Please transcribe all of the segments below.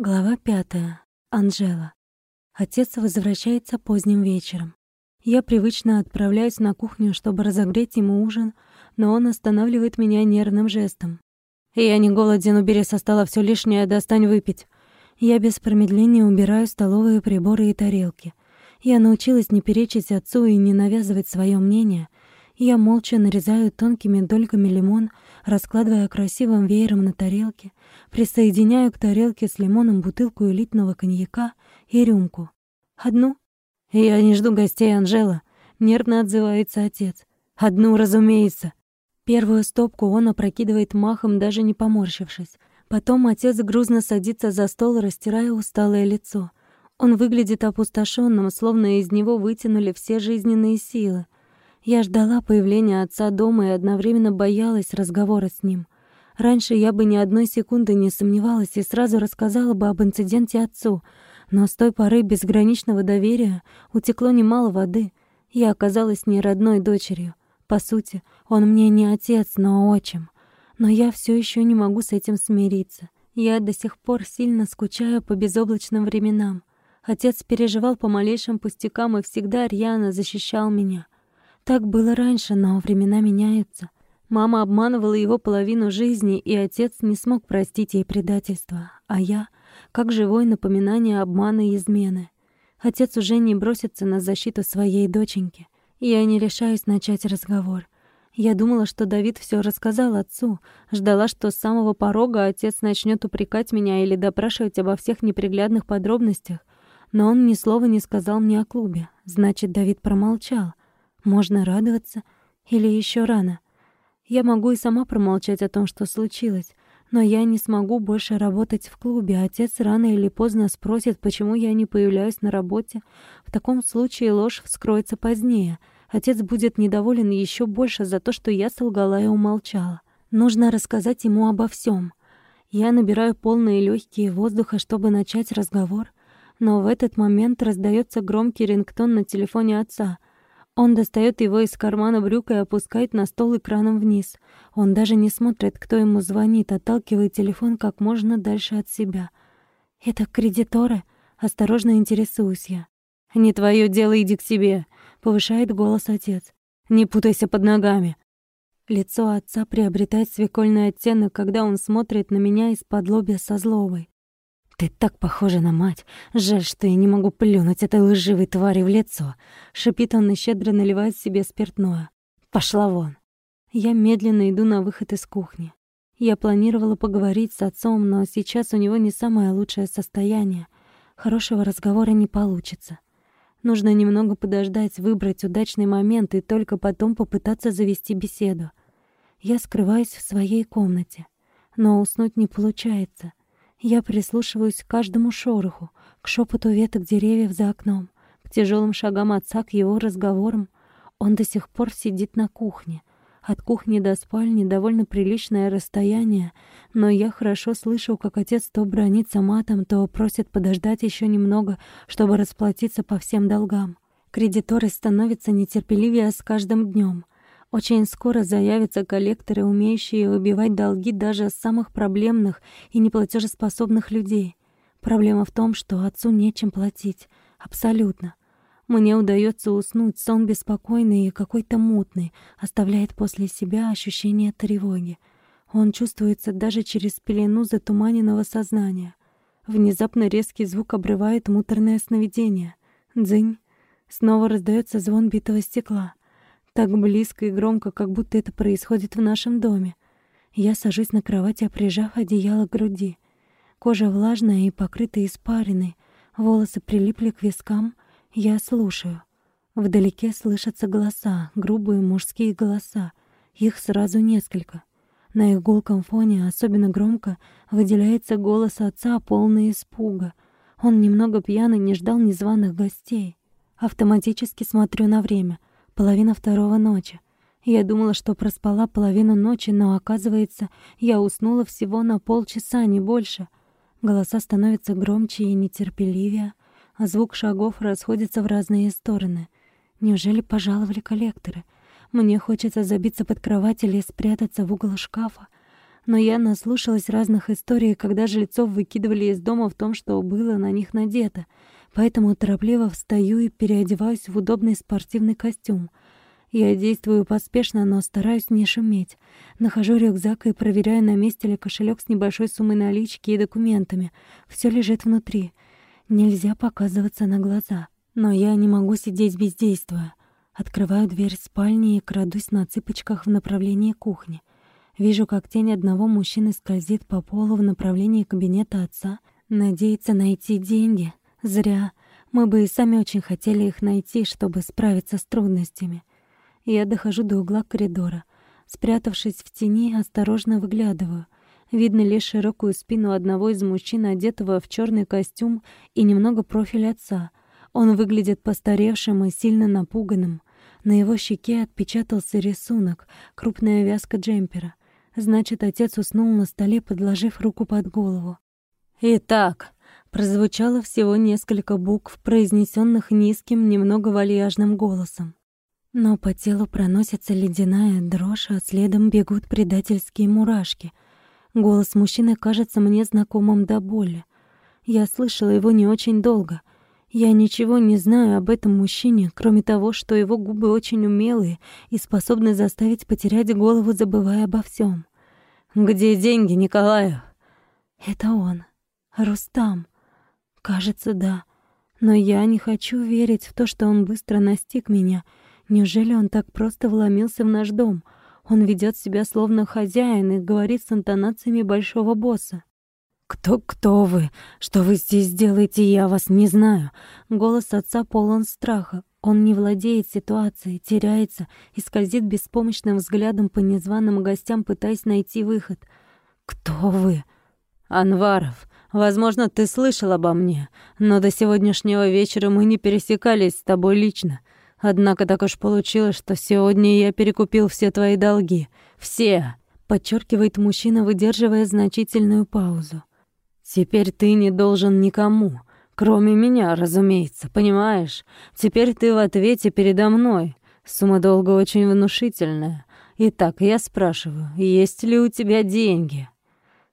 Глава пятая. Анжела. Отец возвращается поздним вечером. Я привычно отправляюсь на кухню, чтобы разогреть ему ужин, но он останавливает меня нервным жестом. «Я не голоден, убери со стола все лишнее, достань выпить». Я без промедления убираю столовые приборы и тарелки. Я научилась не перечить отцу и не навязывать свое мнение. Я молча нарезаю тонкими дольками лимон, раскладывая красивым веером на тарелке, присоединяю к тарелке с лимоном бутылку элитного коньяка и рюмку. Одну? Я не жду гостей, Анжела. Нервно отзывается отец. Одну, разумеется. Первую стопку он опрокидывает махом, даже не поморщившись. Потом отец грузно садится за стол, растирая усталое лицо. Он выглядит опустошенным, словно из него вытянули все жизненные силы. Я ждала появления отца дома и одновременно боялась разговора с ним. Раньше я бы ни одной секунды не сомневалась и сразу рассказала бы об инциденте отцу, но с той поры безграничного доверия утекло немало воды. Я оказалась не родной дочерью. По сути, он мне не отец, но отчим. Но я все еще не могу с этим смириться. Я до сих пор сильно скучаю по безоблачным временам. Отец переживал по малейшим пустякам и всегда рьяно защищал меня — так было раньше, но времена меняются. Мама обманывала его половину жизни, и отец не смог простить ей предательство. А я, как живое напоминание обмана и измены. Отец уже не бросится на защиту своей доченьки. Я не решаюсь начать разговор. Я думала, что Давид все рассказал отцу, ждала, что с самого порога отец начнет упрекать меня или допрашивать обо всех неприглядных подробностях, но он ни слова не сказал мне о клубе. Значит, Давид промолчал. Можно радоваться или еще рано? Я могу и сама промолчать о том, что случилось, но я не смогу больше работать в клубе. Отец рано или поздно спросит, почему я не появляюсь на работе. В таком случае ложь вскроется позднее. Отец будет недоволен еще больше за то, что я солгала и умолчала. Нужно рассказать ему обо всем. Я набираю полные легкие воздуха, чтобы начать разговор, но в этот момент раздается громкий рингтон на телефоне отца — он достает его из кармана брюка и опускает на стол экраном вниз. Он даже не смотрит, кто ему звонит, отталкивает телефон как можно дальше от себя. «Это кредиторы?» Осторожно интересуюсь я. «Не твое дело, иди к себе», — повышает голос отец. «Не путайся под ногами». Лицо отца приобретает свекольный оттенок, когда он смотрит на меня из-под лобья со злобой. «Ты так похожа на мать. Жаль, что я не могу плюнуть этой лживой твари в лицо». Шипит он и щедро наливает себе спиртное. «Пошла вон». Я медленно иду на выход из кухни. Я планировала поговорить с отцом, но сейчас у него не самое лучшее состояние. Хорошего разговора не получится. Нужно немного подождать, выбрать удачный момент и только потом попытаться завести беседу. Я скрываюсь в своей комнате, но уснуть не получается. Я прислушиваюсь к каждому шороху, к шепоту веток деревьев за окном, к тяжелым шагам отца, к его разговорам. Он до сих пор сидит на кухне. От кухни до спальни довольно приличное расстояние, но я хорошо слышу, как отец то бронится матом, то просит подождать еще немного, чтобы расплатиться по всем долгам. Кредиторы становятся нетерпеливее с каждым днем. Очень скоро заявятся коллекторы, умеющие выбивать долги даже самых проблемных и неплатежеспособных людей. Проблема в том, что отцу нечем платить. Абсолютно. Мне удается уснуть, сон беспокойный и какой-то мутный, оставляет после себя ощущение тревоги. Он чувствуется даже через пелену затуманенного сознания. Внезапно резкий звук обрывает муторное сновидение. Дзынь. Снова раздается звон битого стекла. Так близко и громко, как будто это происходит в нашем доме. Я сажусь на кровати, прижав одеяло к груди. Кожа влажная и покрыта испариной, волосы прилипли к вискам. Я слушаю. Вдалеке слышатся голоса, грубые мужские голоса. Их сразу несколько. На их гулком фоне особенно громко выделяется голос отца, полный испуга. Он немного пьяный, не ждал незваных гостей. Автоматически смотрю на время — Половина второго ночи. Я думала, что проспала половину ночи, но, оказывается, я уснула всего на полчаса, не больше. Голоса становятся громче и нетерпеливее, а звук шагов расходится в разные стороны. Неужели пожаловали коллекторы? Мне хочется забиться под кровать или спрятаться в угол шкафа. Но я наслушалась разных историй, когда жильцов выкидывали из дома в том, что было на них надето. Поэтому торопливо встаю и переодеваюсь в удобный спортивный костюм. Я действую поспешно, но стараюсь не шуметь. Нахожу рюкзак и проверяю, на месте ли кошелек с небольшой суммой налички и документами. Все лежит внутри. Нельзя показываться на глаза. Но я не могу сидеть бездействуя. Открываю дверь спальни и крадусь на цыпочках в направлении кухни. Вижу, как тень одного мужчины скользит по полу в направлении кабинета отца. Надеется найти деньги. Зря. Мы бы и сами очень хотели их найти, чтобы справиться с трудностями. Я дохожу до угла коридора. Спрятавшись в тени, осторожно выглядываю. Видно лишь широкую спину одного из мужчин, одетого в черный костюм, и немного профиль отца. Он выглядит постаревшим и сильно напуганным. На его щеке отпечатался рисунок, крупная вязка джемпера. Значит, отец уснул на столе, подложив руку под голову. «Итак», — прозвучало всего несколько букв, произнесенных низким, немного вальяжным голосом. Но по телу проносится ледяная дрожь, а следом бегут предательские мурашки. Голос мужчины кажется мне знакомым до боли. Я слышала его не очень долго. Я ничего не знаю об этом мужчине, кроме того, что его губы очень умелые и способны заставить потерять голову, забывая обо всем. «Где деньги, Николаев?» «Это он. Рустам. Кажется, да. Но я не хочу верить в то, что он быстро настиг меня. Неужели он так просто вломился в наш дом? Он ведет себя словно хозяин и говорит с интонациями большого босса. «Кто, кто вы? Что вы здесь делаете? Я вас не знаю». Голос отца полон страха. Он не владеет ситуацией, теряется и скользит беспомощным взглядом по незваным гостям, пытаясь найти выход. «Кто вы?» «Анваров, возможно, ты слышал обо мне, но до сегодняшнего вечера мы не пересекались с тобой лично. Однако так уж получилось, что сегодня я перекупил все твои долги. Все!» Подчеркивает мужчина, выдерживая значительную паузу. Теперь ты не должен никому, кроме меня, разумеется, понимаешь? Теперь ты в ответе передо мной. Сумма долга очень внушительная. Итак, я спрашиваю, есть ли у тебя деньги?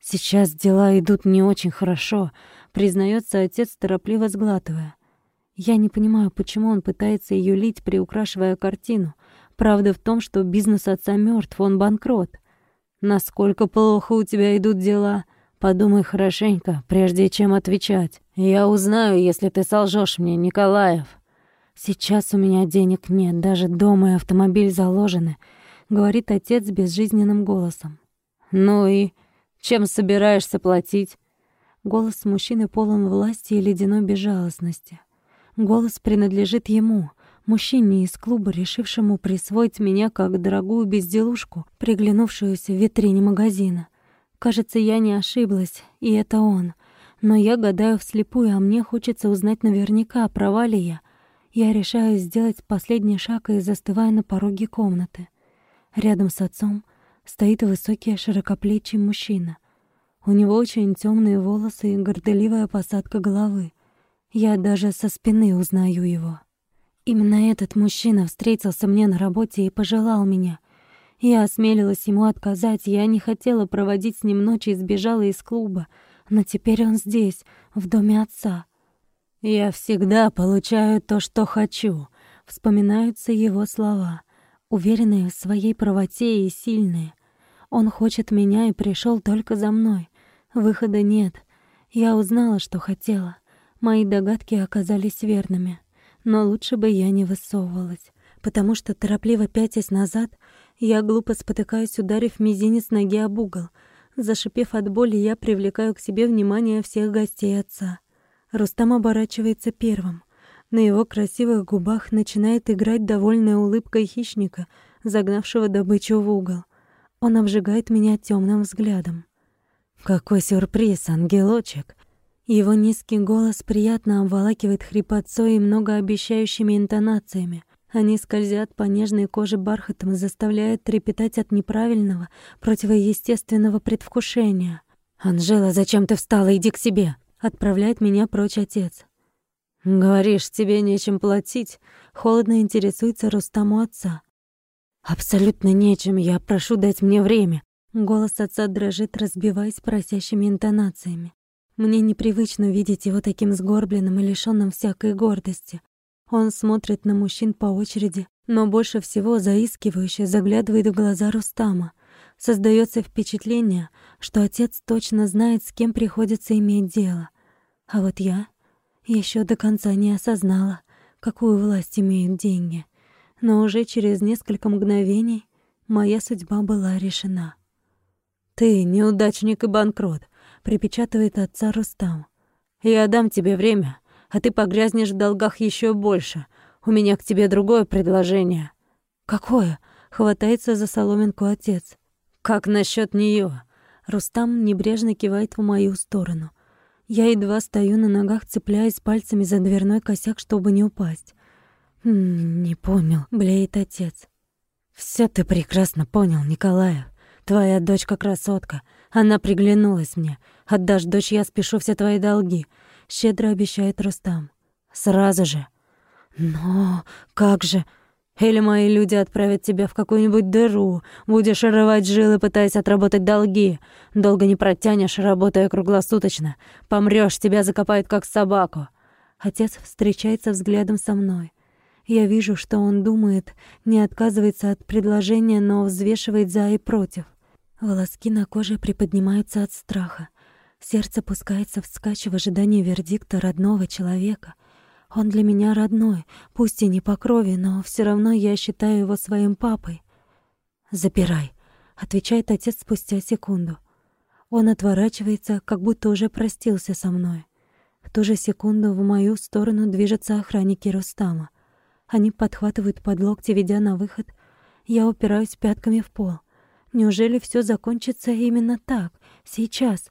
Сейчас дела идут не очень хорошо, признается отец, торопливо сглатывая. Я не понимаю, почему он пытается юлить, приукрашивая картину. Правда в том, что бизнес отца мертв, он банкрот. Насколько плохо у тебя идут дела? Подумай хорошенько, прежде чем отвечать. Я узнаю, если ты солжешь мне, Николаев. Сейчас у меня денег нет, даже дом и автомобиль заложены, говорит отец безжизненным голосом. Ну и чем собираешься платить? Голос мужчины полон власти и ледяной безжалостности. Голос принадлежит ему, мужчине из клуба, решившему присвоить меня как дорогую безделушку, приглянувшуюся в витрине магазина. Кажется, я не ошиблась, и это он. Но я гадаю вслепую, а мне хочется узнать наверняка, права ли я. Я решаю сделать последний шаг и застываю на пороге комнаты. Рядом с отцом стоит высокий широкоплечий мужчина. У него очень темные волосы и горделивая посадка головы. Я даже со спины узнаю его. Именно этот мужчина встретился мне на работе и пожелал меня — я осмелилась ему отказать, я не хотела проводить с ним ночи и сбежала из клуба. Но теперь он здесь, в доме отца. «Я всегда получаю то, что хочу», — вспоминаются его слова, уверенные в своей правоте и сильные. Он хочет меня и пришел только за мной. Выхода нет. Я узнала, что хотела. Мои догадки оказались верными. Но лучше бы я не высовывалась, потому что, торопливо пятясь назад, я глупо спотыкаюсь, ударив мизинец ноги об угол. Зашипев от боли, я привлекаю к себе внимание всех гостей отца. Рустам оборачивается первым. На его красивых губах начинает играть довольная улыбка хищника, загнавшего добычу в угол. Он обжигает меня темным взглядом. «Какой сюрприз, ангелочек!» Его низкий голос приятно обволакивает хрипотцой и многообещающими интонациями. Они скользят по нежной коже бархатом и заставляют трепетать от неправильного, противоестественного предвкушения. «Анжела, зачем ты встала? Иди к себе!» — отправляет меня прочь отец. «Говоришь, тебе нечем платить?» — холодно интересуется Рустаму отца. «Абсолютно нечем, я прошу дать мне время. Голос отца дрожит, разбиваясь просящими интонациями. Мне непривычно видеть его таким сгорбленным и лишённым всякой гордости. Он смотрит на мужчин по очереди, но больше всего заискивающе заглядывает в глаза Рустама. Создаётся впечатление, что отец точно знает, с кем приходится иметь дело. А вот я ещё до конца не осознала, какую власть имеют деньги. Но уже через несколько мгновений моя судьба была решена. «Ты неудачник и банкрот», — припечатывает отца Рустам. «Я дам тебе время, а ты погрязнешь в долгах еще больше. У меня к тебе другое предложение». «Какое?» — хватается за соломинку отец. «Как насчет нее? Рустам небрежно кивает в мою сторону. Я едва стою на ногах, цепляясь пальцами за дверной косяк, чтобы не упасть. «Не понял», — блеет отец. «Всё ты прекрасно понял, Николаев. Твоя дочка красотка. Она приглянулась мне. Отдашь дочь, я спешу все твои долги», — щедро обещает Рустам. «Сразу же». «Но как же...» Или мои люди отправят тебя в какую-нибудь дыру, будешь рвать жилы, пытаясь отработать долги. Долго не протянешь, работая круглосуточно. Помрёшь, тебя закопают как собаку. Отец встречается взглядом со мной. Я вижу, что он думает, не отказывается от предложения, но взвешивает за и против. Волоски на коже приподнимаются от страха. Сердце пускается вскачь в ожидании вердикта родного человека — он для меня родной, пусть и не по крови, но все равно я считаю его своим папой. «Запирай», — отвечает отец спустя секунду. Он отворачивается, как будто уже простился со мной. В ту же секунду в мою сторону движутся охранники Рустама. Они подхватывают под локти, ведя на выход. Я упираюсь пятками в пол. Неужели все закончится именно так, сейчас?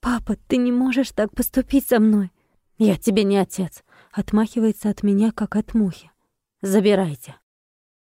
«Папа, ты не можешь так поступить со мной!» «Я тебе не отец», — отмахивается от меня, как от мухи. «Забирайте».